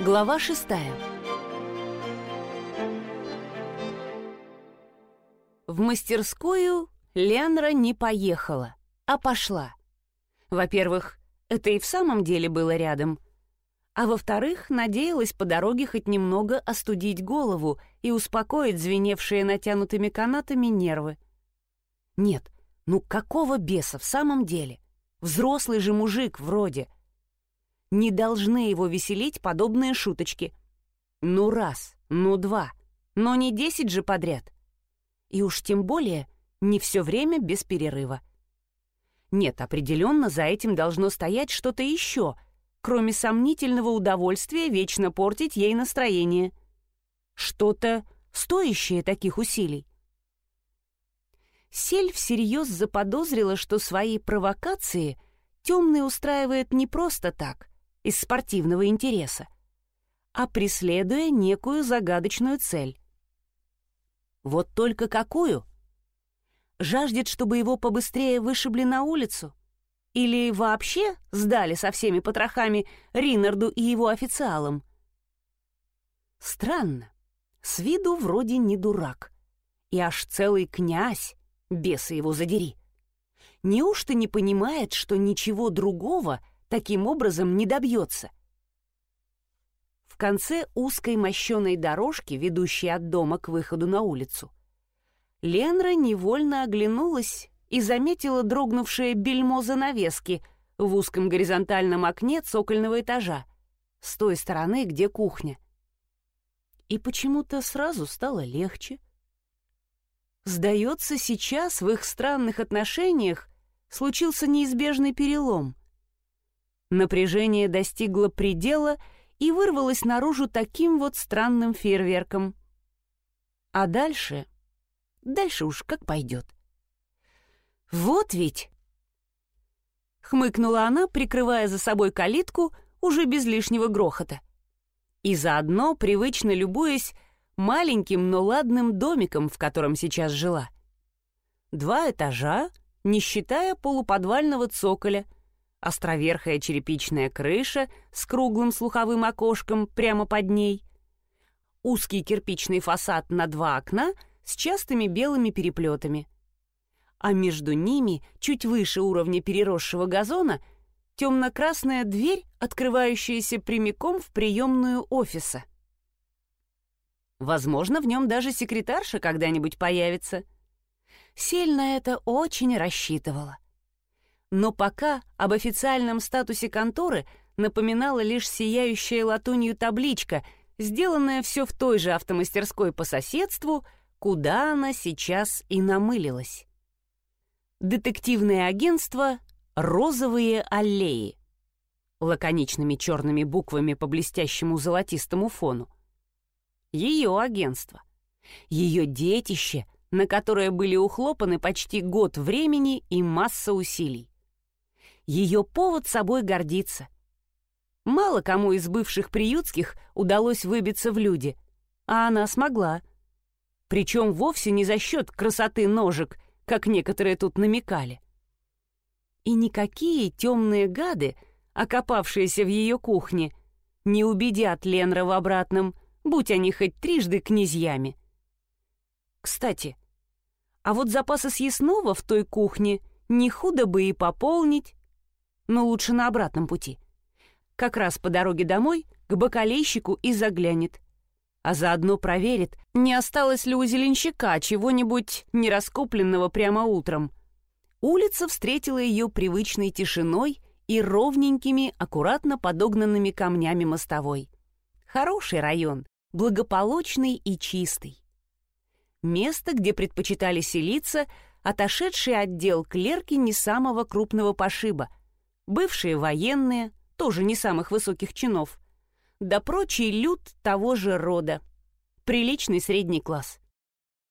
Глава шестая. В мастерскую Ленра не поехала, а пошла. Во-первых, это и в самом деле было рядом. А во-вторых, надеялась по дороге хоть немного остудить голову и успокоить звеневшие натянутыми канатами нервы. Нет, ну какого беса в самом деле? Взрослый же мужик вроде — не должны его веселить подобные шуточки. Ну раз, ну два, но не десять же подряд. И уж тем более не все время без перерыва. Нет, определенно за этим должно стоять что-то еще, кроме сомнительного удовольствия вечно портить ей настроение. Что-то стоящее таких усилий. Сель всерьез заподозрила, что свои провокации темный устраивает не просто так, из спортивного интереса, а преследуя некую загадочную цель. Вот только какую? Жаждет, чтобы его побыстрее вышибли на улицу? Или вообще сдали со всеми потрохами Ринарду и его официалам? Странно. С виду вроде не дурак. И аж целый князь, беса его задери. Неужто не понимает, что ничего другого таким образом не добьется. В конце узкой мощеной дорожки, ведущей от дома к выходу на улицу, Ленра невольно оглянулась и заметила дрогнувшее бельмо занавески в узком горизонтальном окне цокольного этажа, с той стороны, где кухня. И почему-то сразу стало легче. Сдается, сейчас в их странных отношениях случился неизбежный перелом. Напряжение достигло предела и вырвалось наружу таким вот странным фейерверком. А дальше... Дальше уж как пойдет. «Вот ведь!» Хмыкнула она, прикрывая за собой калитку уже без лишнего грохота. И заодно, привычно любуясь маленьким, но ладным домиком, в котором сейчас жила. Два этажа, не считая полуподвального цоколя — островерхая черепичная крыша с круглым слуховым окошком прямо под ней, узкий кирпичный фасад на два окна с частыми белыми переплетами, а между ними, чуть выше уровня переросшего газона, темно-красная дверь, открывающаяся прямиком в приемную офиса. Возможно, в нем даже секретарша когда-нибудь появится. Сель на это очень рассчитывала но пока об официальном статусе конторы напоминала лишь сияющая латунью табличка, сделанная все в той же автомастерской по соседству, куда она сейчас и намылилась. Детективное агентство «Розовые аллеи» лаконичными черными буквами по блестящему золотистому фону. Ее агентство. Ее детище, на которое были ухлопаны почти год времени и масса усилий ее повод собой гордиться. Мало кому из бывших приютских удалось выбиться в люди, а она смогла. Причем вовсе не за счет красоты ножек, как некоторые тут намекали. И никакие темные гады, окопавшиеся в ее кухне, не убедят Ленра в обратном, будь они хоть трижды князьями. Кстати, а вот запасы съестного в той кухне не худо бы и пополнить, но лучше на обратном пути. Как раз по дороге домой к бакалейщику и заглянет. А заодно проверит, не осталось ли у зеленщика чего-нибудь нераскопленного прямо утром. Улица встретила ее привычной тишиной и ровненькими, аккуратно подогнанными камнями мостовой. Хороший район, благополучный и чистый. Место, где предпочитали селиться, отошедший отдел клерки не самого крупного пошиба — бывшие военные, тоже не самых высоких чинов, да прочий люд того же рода. Приличный средний класс.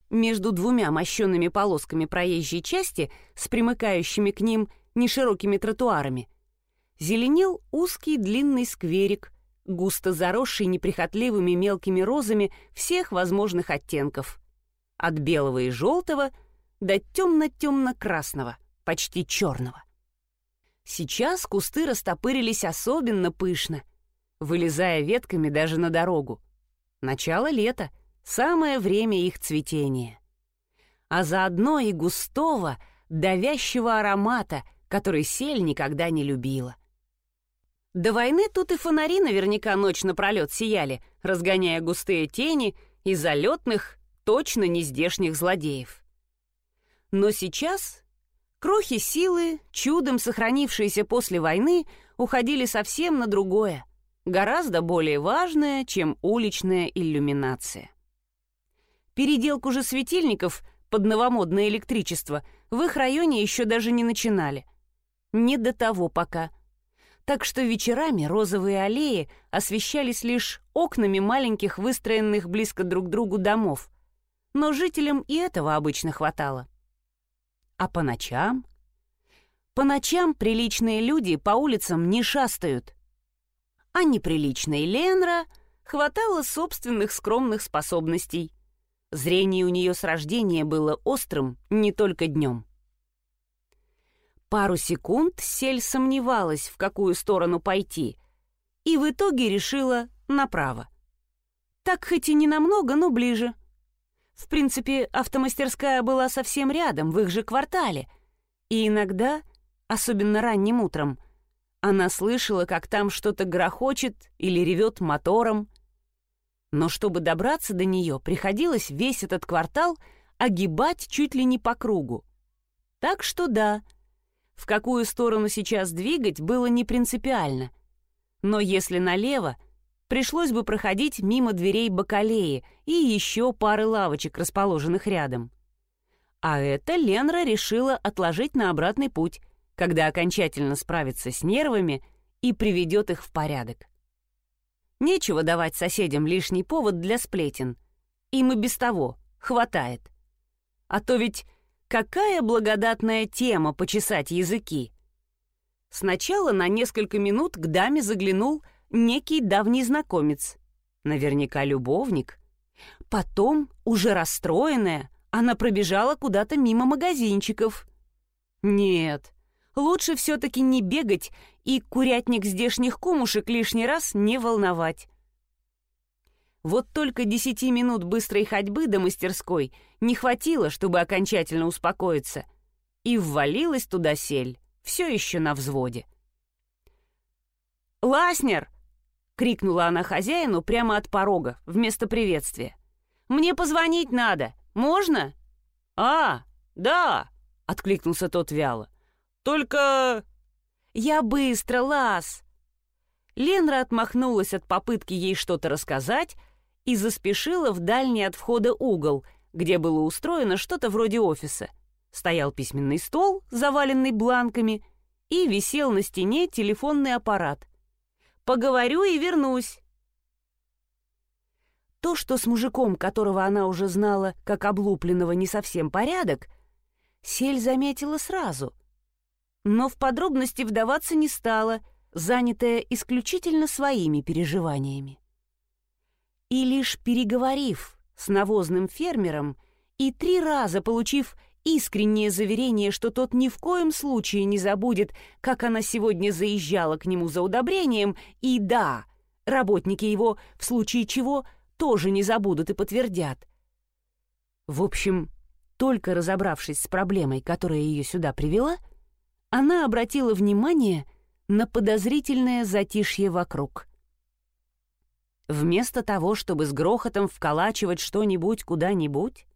Между двумя мощенными полосками проезжей части с примыкающими к ним неширокими тротуарами зеленел узкий длинный скверик, густо заросший неприхотливыми мелкими розами всех возможных оттенков. От белого и желтого до темно-темно-красного, почти черного. Сейчас кусты растопырились особенно пышно. вылезая ветками даже на дорогу. Начало лета, самое время их цветения. А заодно и густого, давящего аромата, который сель никогда не любила. До войны тут и фонари наверняка ночь напролет сияли, разгоняя густые тени и залетных, точно нездешних злодеев. Но сейчас крохи силы, чудом сохранившиеся после войны, уходили совсем на другое, гораздо более важное, чем уличная иллюминация. Переделку же светильников под новомодное электричество в их районе еще даже не начинали. Не до того пока. Так что вечерами розовые аллеи освещались лишь окнами маленьких выстроенных близко друг к другу домов. Но жителям и этого обычно хватало. А по ночам? По ночам приличные люди по улицам не шастают. А неприличной Ленра хватало собственных скромных способностей. Зрение у нее с рождения было острым не только днем. Пару секунд Сель сомневалась, в какую сторону пойти, и в итоге решила направо. Так хоть и не намного, но ближе. В принципе, автомастерская была совсем рядом, в их же квартале. И иногда, особенно ранним утром, она слышала, как там что-то грохочет или ревет мотором. Но чтобы добраться до нее, приходилось весь этот квартал огибать чуть ли не по кругу. Так что да, в какую сторону сейчас двигать было не принципиально. Но если налево — пришлось бы проходить мимо дверей бакалеи и еще пары лавочек, расположенных рядом. А это Ленра решила отложить на обратный путь, когда окончательно справится с нервами и приведет их в порядок. Нечего давать соседям лишний повод для сплетен. Им и без того хватает. А то ведь какая благодатная тема почесать языки. Сначала на несколько минут к даме заглянул некий давний знакомец, наверняка любовник. Потом, уже расстроенная, она пробежала куда-то мимо магазинчиков. Нет, лучше все-таки не бегать и курятник здешних кумушек лишний раз не волновать. Вот только десяти минут быстрой ходьбы до мастерской не хватило, чтобы окончательно успокоиться, и ввалилась туда сель, все еще на взводе. «Ласнер!» Крикнула она хозяину прямо от порога, вместо приветствия. «Мне позвонить надо. Можно?» «А, да!» — откликнулся тот вяло. «Только...» «Я быстро, Лас!» Ленра отмахнулась от попытки ей что-то рассказать и заспешила в дальний от входа угол, где было устроено что-то вроде офиса. Стоял письменный стол, заваленный бланками, и висел на стене телефонный аппарат. Поговорю и вернусь». То, что с мужиком, которого она уже знала как облупленного не совсем порядок, Сель заметила сразу. Но в подробности вдаваться не стала, занятая исключительно своими переживаниями. И лишь переговорив с навозным фермером и три раза получив искреннее заверение, что тот ни в коем случае не забудет, как она сегодня заезжала к нему за удобрением, и да, работники его, в случае чего, тоже не забудут и подтвердят. В общем, только разобравшись с проблемой, которая ее сюда привела, она обратила внимание на подозрительное затишье вокруг. Вместо того, чтобы с грохотом вколачивать что-нибудь куда-нибудь,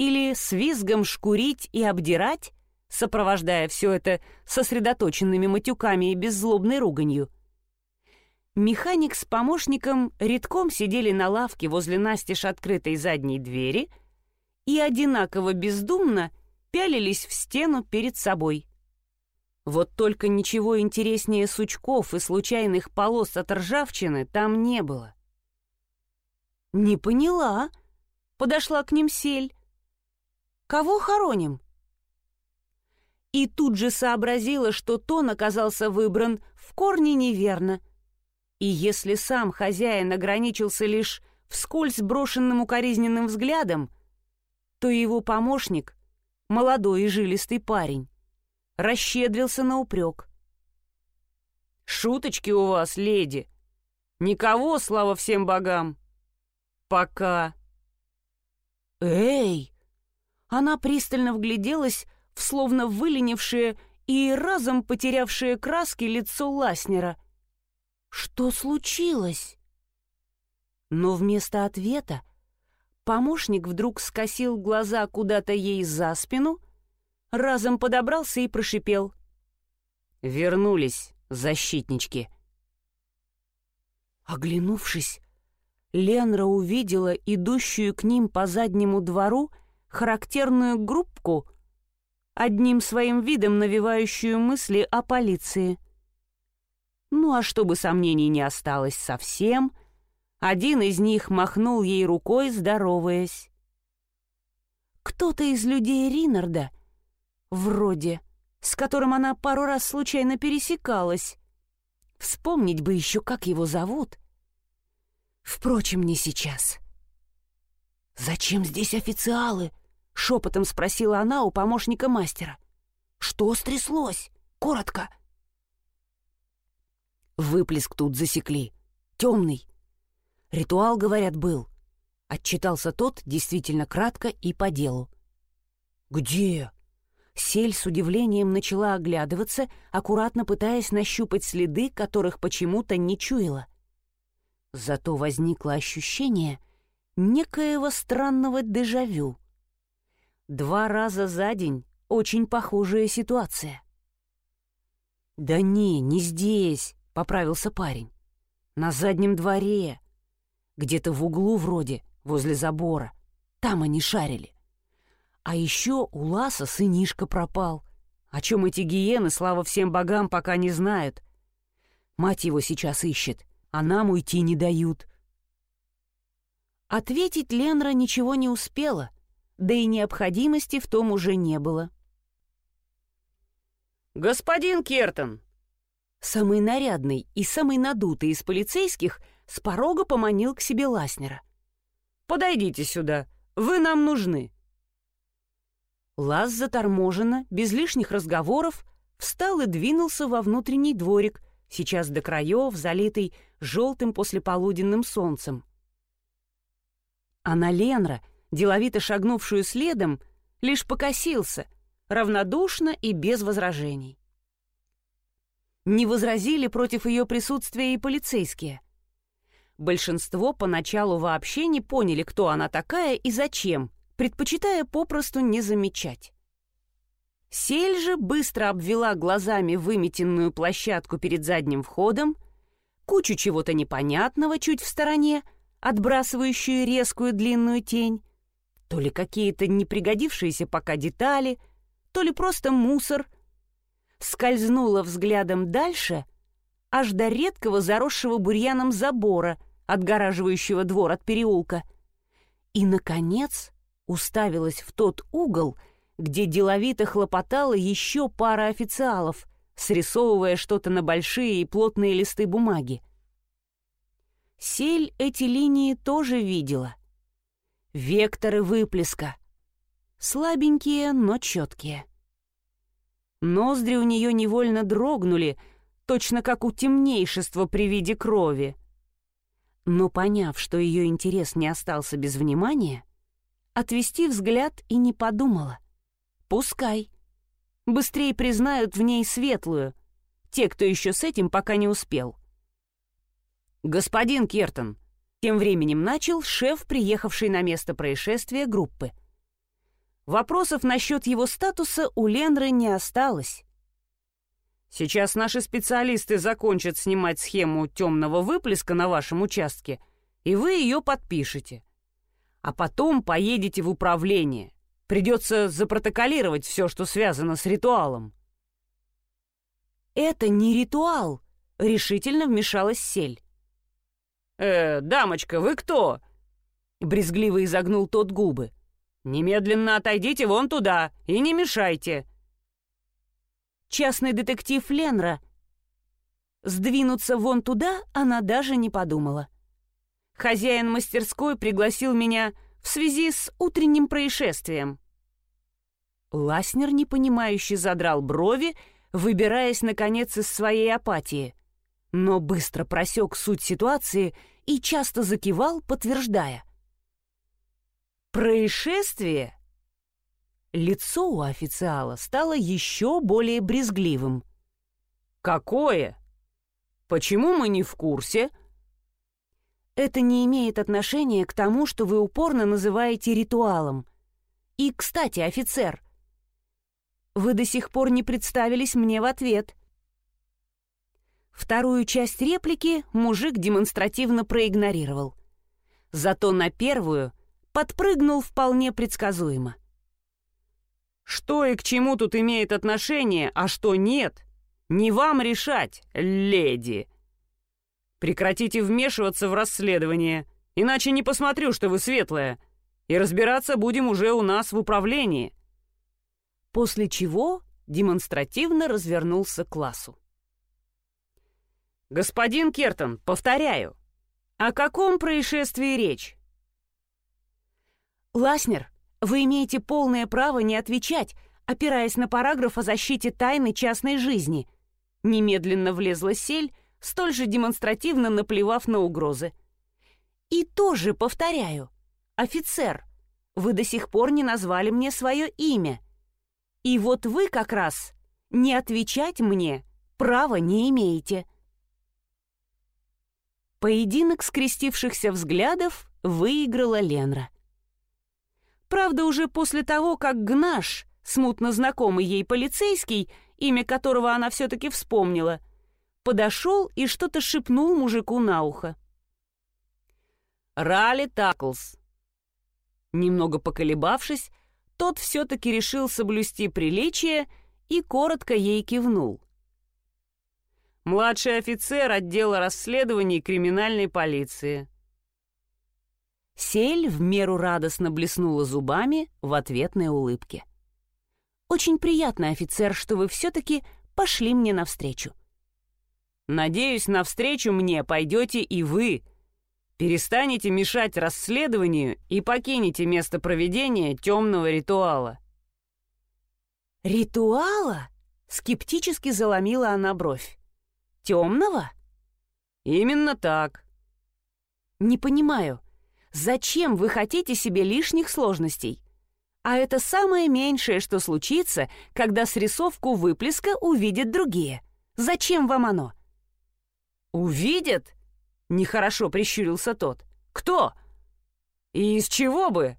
или с визгом шкурить и обдирать, сопровождая все это сосредоточенными матюками и беззлобной руганью. Механик с помощником редком сидели на лавке возле настежь открытой задней двери и одинаково бездумно пялились в стену перед собой. Вот только ничего интереснее сучков и случайных полос от ржавчины там не было. «Не поняла», — подошла к ним сель. Кого хороним?» И тут же сообразила, что тон оказался выбран в корне неверно. И если сам хозяин ограничился лишь вскользь брошенным укоризненным взглядом, то его помощник, молодой и жилистый парень, расщедрился на упрек. «Шуточки у вас, леди! Никого, слава всем богам. Пока. Эй! Она пристально вгляделась в словно выленившее и разом потерявшее краски лицо Ласнера. Что случилось? Но вместо ответа помощник вдруг скосил глаза куда-то ей за спину, разом подобрался и прошипел. «Вернулись, защитнички!» Оглянувшись, Ленра увидела идущую к ним по заднему двору характерную группку, одним своим видом навевающую мысли о полиции. Ну а чтобы сомнений не осталось совсем, один из них махнул ей рукой, здороваясь. Кто-то из людей Ринарда, вроде, с которым она пару раз случайно пересекалась. Вспомнить бы еще, как его зовут. Впрочем, не сейчас. «Зачем здесь официалы?» — шепотом спросила она у помощника мастера. «Что стряслось? Коротко!» Выплеск тут засекли. Темный. Ритуал, говорят, был. Отчитался тот действительно кратко и по делу. «Где?» Сель с удивлением начала оглядываться, аккуратно пытаясь нащупать следы, которых почему-то не чуяла. Зато возникло ощущение некоего странного дежавю. Два раза за день очень похожая ситуация. «Да не, не здесь», — поправился парень. «На заднем дворе. Где-то в углу вроде, возле забора. Там они шарили. А еще у Ласа сынишка пропал. О чем эти гиены, слава всем богам, пока не знают. Мать его сейчас ищет, а нам уйти не дают». Ответить Ленра ничего не успела — да и необходимости в том уже не было. «Господин Кертон!» Самый нарядный и самый надутый из полицейских с порога поманил к себе Ласнера. «Подойдите сюда, вы нам нужны!» Лаз заторможенно, без лишних разговоров, встал и двинулся во внутренний дворик, сейчас до краев, залитый желтым послеполуденным солнцем. А на Ленра деловито шагнувшую следом, лишь покосился, равнодушно и без возражений. Не возразили против ее присутствия и полицейские. Большинство поначалу вообще не поняли, кто она такая и зачем, предпочитая попросту не замечать. Сель же быстро обвела глазами выметенную площадку перед задним входом, кучу чего-то непонятного чуть в стороне, отбрасывающую резкую длинную тень, то ли какие-то непригодившиеся пока детали, то ли просто мусор. Скользнула взглядом дальше, аж до редкого заросшего бурьяном забора, отгораживающего двор от переулка. И, наконец, уставилась в тот угол, где деловито хлопотала еще пара официалов, срисовывая что-то на большие и плотные листы бумаги. Сель эти линии тоже видела. Векторы выплеска. Слабенькие, но четкие. Ноздри у нее невольно дрогнули, точно как у темнейшества при виде крови. Но поняв, что ее интерес не остался без внимания, отвести взгляд и не подумала. Пускай. Быстрее признают в ней светлую, те, кто еще с этим пока не успел. «Господин Кертон, тем временем начал шеф, приехавший на место происшествия группы. Вопросов насчет его статуса у Ленры не осталось. Сейчас наши специалисты закончат снимать схему темного выплеска на вашем участке, и вы ее подпишете. А потом поедете в управление. Придется запротоколировать все, что связано с ритуалом. «Это не ритуал», — решительно вмешалась Сель. «Э, дамочка, вы кто?» Брезгливо изогнул тот губы. «Немедленно отойдите вон туда и не мешайте!» Частный детектив Ленра. Сдвинуться вон туда она даже не подумала. Хозяин мастерской пригласил меня в связи с утренним происшествием. Ласнер непонимающе задрал брови, выбираясь, наконец, из своей апатии. но быстро просек суть ситуации и часто закивал, подтверждая. «Происшествие?» Лицо у официала стало еще более брезгливым. «Какое? Почему мы не в курсе?» «Это не имеет отношения к тому, что вы упорно называете ритуалом. И, кстати, офицер, вы до сих пор не представились мне в ответ». Вторую часть реплики мужик демонстративно проигнорировал. Зато на первую подпрыгнул вполне предсказуемо. Что и к чему тут имеет отношение, а что нет, не вам решать, леди. Прекратите вмешиваться в расследование, иначе не посмотрю, что вы светлая, и разбираться будем уже у нас в управлении. После чего демонстративно развернулся к классу. «Господин Кертон, повторяю, о каком происшествии речь?» «Ласнер, вы имеете полное право не отвечать, опираясь на параграф о защите тайны частной жизни. Немедленно влезла сель, столь же демонстративно наплевав на угрозы. И тоже повторяю. Офицер, вы до сих пор не назвали мне свое имя. И вот вы как раз не отвечать мне права не имеете. Поединок скрестившихся взглядов выиграла Ленра. Правда, уже после того, как Гнаш, смутно знакомый ей полицейский, имя которого она все-таки вспомнила, подошел и что-то шепнул мужику на ухо. «Ралли Таклс». Немного поколебавшись, тот все-таки решил соблюсти приличие и коротко ей кивнул. «Младший офицер отдела расследований криминальной полиции. Сель в меру радостно блеснула зубами в ответной улыбке. «Очень приятно, офицер, что вы все-таки пошли мне навстречу». «Надеюсь, навстречу мне пойдете и вы. Перестанете мешать расследованию и покинете место проведения темного ритуала». «Ритуала?» — скептически заломила она бровь. «Темного?» «Именно так». «Не понимаю, Зачем вы хотите себе лишних сложностей? А это самое меньшее, что случится, когда срисовку выплеска увидят другие. Зачем вам оно? «Увидят?» — нехорошо прищурился тот. «Кто? И из чего бы?»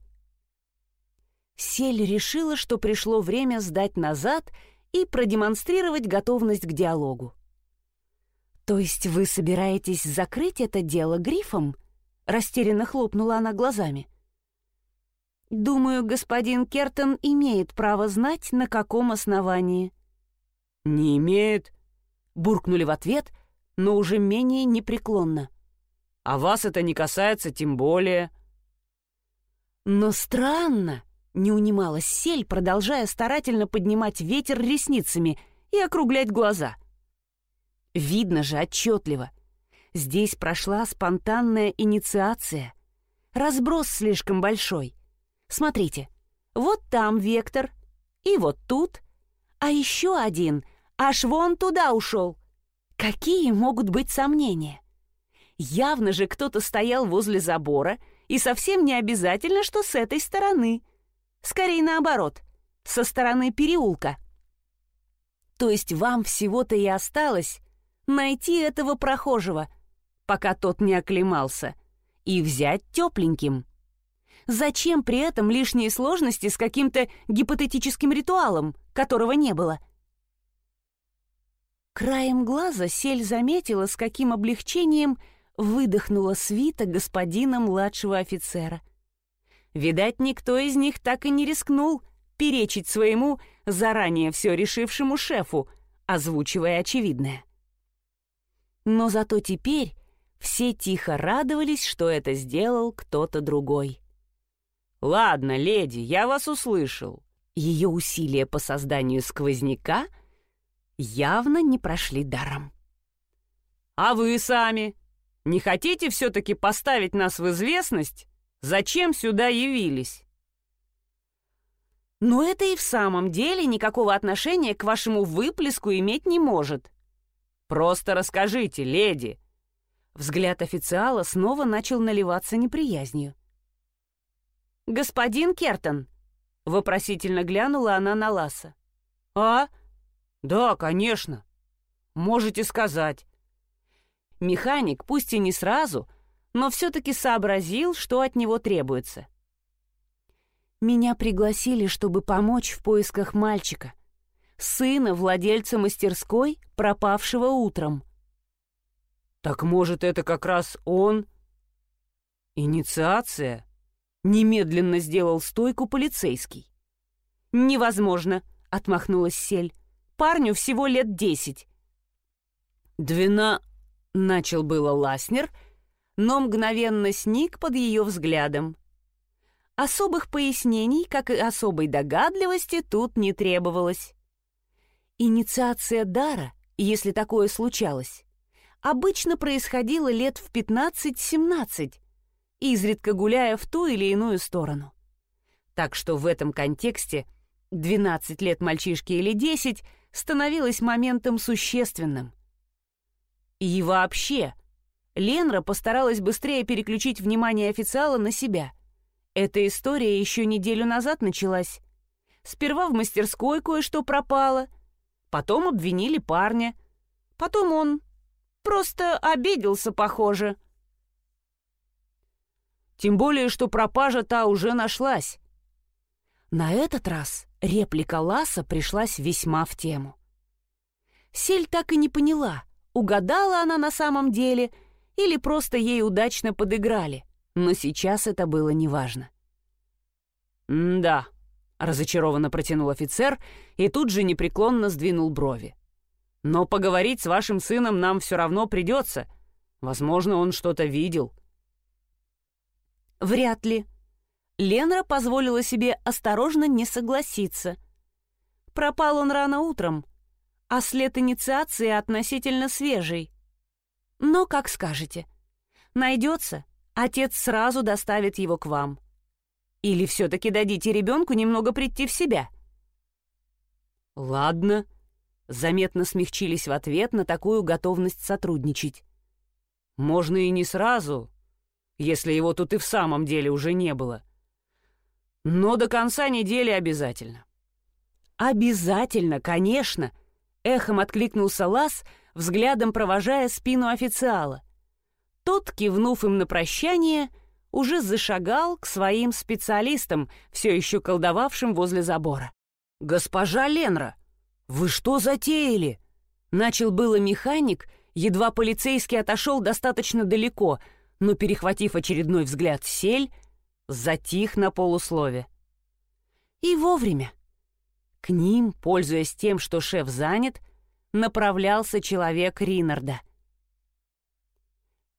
Сель решила, что пришло время сдать назад и продемонстрировать готовность к диалогу. «То есть вы собираетесь закрыть это дело грифом?» Растерянно хлопнула она глазами. «Думаю, господин Кертон имеет право знать, на каком основании». «Не имеет», — буркнули в ответ, но уже менее непреклонно. «А вас это не касается тем более». «Но странно», — не унималась сель, продолжая старательно поднимать ветер ресницами и округлять глаза. «Видно же отчетливо — Здесь прошла спонтанная инициация. Разброс слишком большой. Смотрите, вот там вектор, и вот тут, а еще один аж вон туда ушел. Какие могут быть сомнения? Явно же кто-то стоял возле забора, и совсем не обязательно, что с этой стороны. Скорее наоборот, со стороны переулка. То есть вам всего-то и осталось найти этого прохожего — пока тот не оклемался, и взять тепленьким. Зачем при этом лишние сложности с каким-то гипотетическим ритуалом, которого не было? Краем глаза Сель заметила, с каким облегчением выдохнула свита господина младшего офицера. Видать, никто из них так и не рискнул перечить своему заранее все решившему шефу, озвучивая очевидное. Но зато теперь все тихо радовались, что это сделал кто-то другой. «Ладно, леди, я вас услышал». Ее усилия по созданию сквозняка явно не прошли даром. «А вы сами? Не хотите все-таки поставить нас в известность? Зачем сюда явились?» «Но это и в самом деле никакого отношения к вашему выплеску иметь не может», Просто расскажите, леди!» Взгляд официала снова начал наливаться неприязнью. «Господин Кертон!» — вопросительно глянула она на Ласа. «А? Да, конечно. Можете сказать». Механик, пусть и не сразу, но все-таки сообразил, что от него требуется. «Меня пригласили, чтобы помочь в поисках мальчика, сына владельца мастерской, пропавшего утром». «Так, может, это как раз он?» «Инициация?» Немедленно сделал стойку полицейский. «Невозможно», — отмахнулась Сель. «Парню всего лет десять». «Двена...» — начал было Ласнер, но мгновенно сник под ее взглядом. Особых пояснений, как и особой догадливости, тут не требовалось. Инициация дара, если такое случалось, обычно происходила лет в 15-17, изредка гуляя в ту или иную сторону. Так что в этом контексте 12 лет мальчишки или 10 становилось моментом существенным. И вообще, Ленра постаралась быстрее переключить внимание официала на себя. Эта история еще неделю назад началась. Сперва в мастерской кое-что пропало, потом обвинили парня, потом он просто обиделся, похоже. Тем более, что пропажа та уже нашлась. На этот раз реплика Ласа пришлась весьма в тему. Сель так и не поняла, угадала она на самом деле или просто ей удачно подыграли, но сейчас это было неважно. «Да», — разочарованно протянул офицер и тут же непреклонно сдвинул брови. «Но поговорить с вашим сыном нам все равно придется. Возможно, он что-то видел». Вряд ли. Ленра позволила себе осторожно не согласиться. Пропал он рано утром, а след инициации относительно свежий. Но как скажете. Найдется, отец сразу доставит его к вам. Или все-таки дадите ребенку немного прийти в себя? Ладно. Заметно смягчились в ответ на такую готовность сотрудничать. Можно и не сразу, если его тут и в самом деле уже не было. Но до конца недели обязательно. «Обязательно, конечно!» — эхом откликнулся Лас, взглядом провожая спину официала. Тот, кивнув им на прощание, уже зашагал к своим специалистам, все еще колдовавшим возле забора. «Госпожа Ленра, вы что затеяли?» Начал было механик, едва полицейский отошел достаточно далеко — но, перехватив очередной взгляд сель, затих на полуслове. И вовремя. К ним, пользуясь тем, что шеф занят, направлялся человек Ринарда.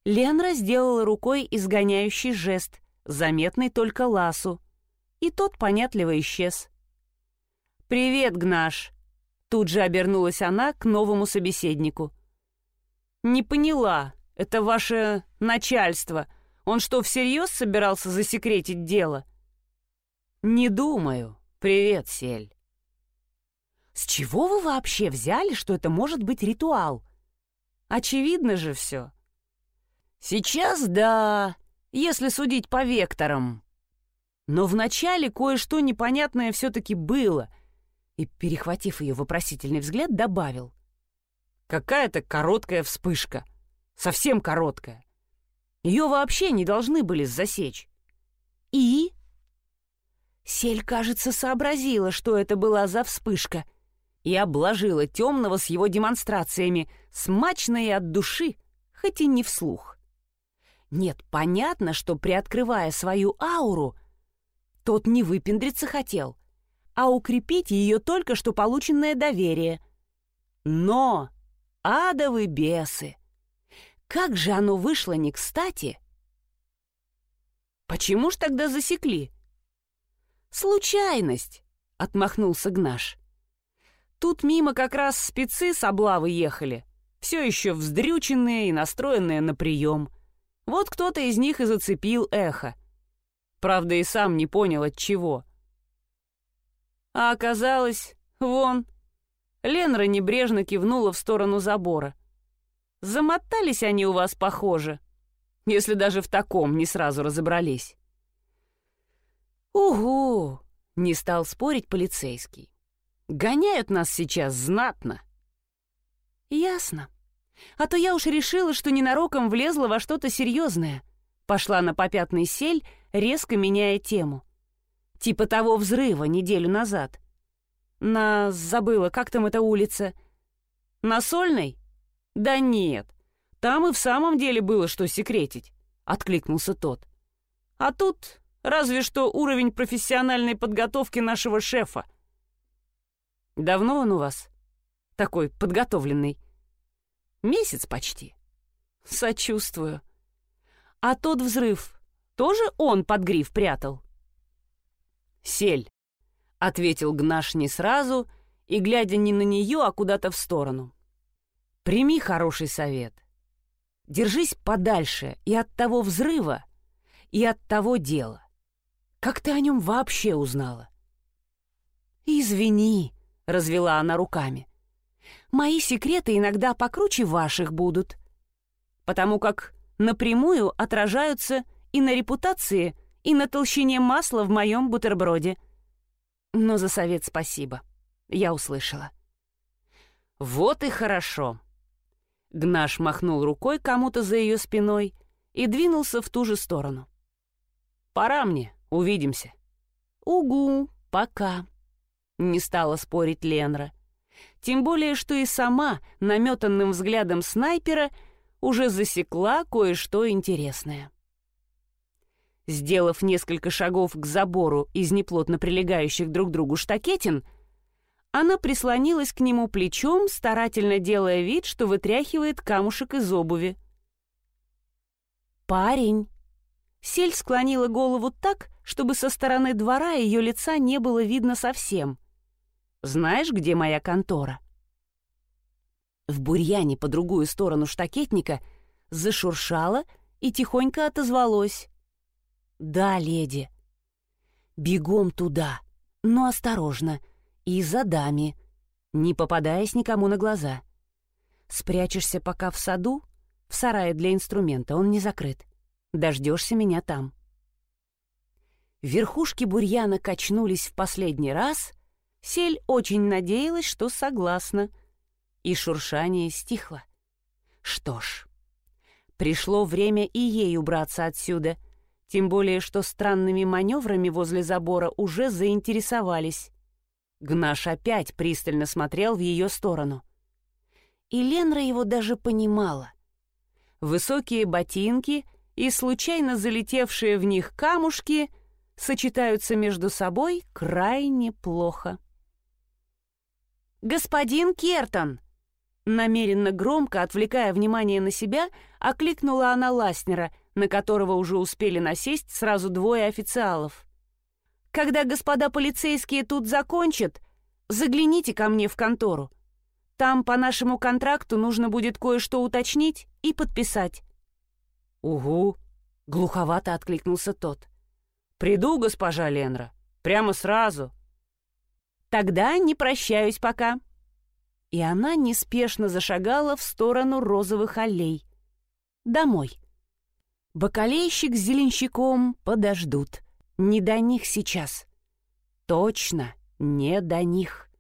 Ленра сделала рукой изгоняющий жест, заметный только Ласу, и тот понятливо исчез. «Привет, Гнаш!» Тут же обернулась она к новому собеседнику. «Не поняла, это ваше начальство. Он что, всерьез собирался засекретить дело? Не думаю. Привет, Сель. С чего вы вообще взяли, что это может быть ритуал? Очевидно же все. Сейчас да, если судить по векторам. Но вначале кое-что непонятное все-таки было. И, перехватив ее вопросительный взгляд, добавил. Какая-то короткая вспышка. Совсем короткая. Ее вообще не должны были засечь. И? Сель, кажется, сообразила, что это была за вспышка, и обложила темного с его демонстрациями, смачно и от души, хоть и не вслух. Нет, понятно, что, приоткрывая свою ауру, тот не выпендриться хотел, а укрепить ее только что полученное доверие. Но адовы бесы! Как же оно вышло не кстати? Почему ж тогда засекли? Случайность, отмахнулся Гнаш. Тут мимо как раз спецы с облавы ехали, все еще вздрюченные и настроенные на прием. Вот кто-то из них и зацепил эхо. Правда, и сам не понял, от чего. А оказалось, вон. Ленра небрежно кивнула в сторону забора. Замотались они у вас, похоже, если даже в таком не сразу разобрались. «Угу!» — не стал спорить полицейский. «Гоняют нас сейчас знатно». «Ясно. А то я уж решила, что ненароком влезла во что-то серьезное». Пошла на попятный сель, резко меняя тему. Типа того взрыва неделю назад. На... забыла, как там эта улица? На Сольной? Да нет. Там и в самом деле было что секретить, откликнулся тот. А тут разве что уровень профессиональной подготовки нашего шефа. Давно он у вас? Такой подготовленный. Месяц почти. Сочувствую. А тот взрыв тоже он под гриф прятал? «Сель», — ответил Гнаш не сразу и, глядя не на нее, а куда-то в сторону. «Прими хороший совет. Держись подальше и от того взрыва, и от того дела. Как ты о нем вообще узнала?» «Извини», — развела она руками. «Мои секреты иногда покруче ваших будут, потому как напрямую отражаются и на репутации, и на толщине масла в моем бутерброде. Но за совет спасибо. Я услышала. Вот и хорошо. Гнаш махнул рукой кому-то за ее спиной и двинулся в ту же сторону. «Пора мне, увидимся». «Угу, пока», — не стала спорить Ленра. Тем более, что и сама, наметанным взглядом снайпера, уже засекла кое-что интересное. Сделав несколько шагов к забору из неплотно прилегающих друг к другу штакетин, она прислонилась к нему плечом, старательно делая вид, что вытряхивает камушек из обуви. «Парень!» Сель склонила голову так, чтобы со стороны двора ее лица не было видно совсем. «Знаешь, где моя контора?» В бурьяне по другую сторону штакетника зашуршало и тихонько отозвалось. «Да, леди». «Бегом туда, но осторожно, и за дами, не попадаясь никому на глаза. Спрячешься пока в саду, в сарае для инструмента, он не закрыт. Дождешься меня там». Верхушки бурьяна качнулись в последний раз. Сель очень надеялась, что согласна. И шуршание стихло. Что ж, пришло время и ей убраться отсюда — тем более, что странными маневрами возле забора уже заинтересовались. Гнаш опять пристально смотрел в ее сторону. И Ленра его даже понимала. Высокие ботинки и случайно залетевшие в них камушки сочетаются между собой крайне плохо. «Господин Кертон!» Намеренно громко, отвлекая внимание на себя, окликнула она Ласнера — на которого уже успели насесть сразу двое официалов. «Когда господа полицейские тут закончат, загляните ко мне в контору. Там по нашему контракту нужно будет кое-что уточнить и подписать». «Угу», — глуховато откликнулся тот. «Приду, госпожа Ленра, прямо сразу». «Тогда не прощаюсь пока». И она неспешно зашагала в сторону розовых аллей. «Домой». Бакалейщик с зеленщиком подождут. Не до них сейчас. Точно, не до них.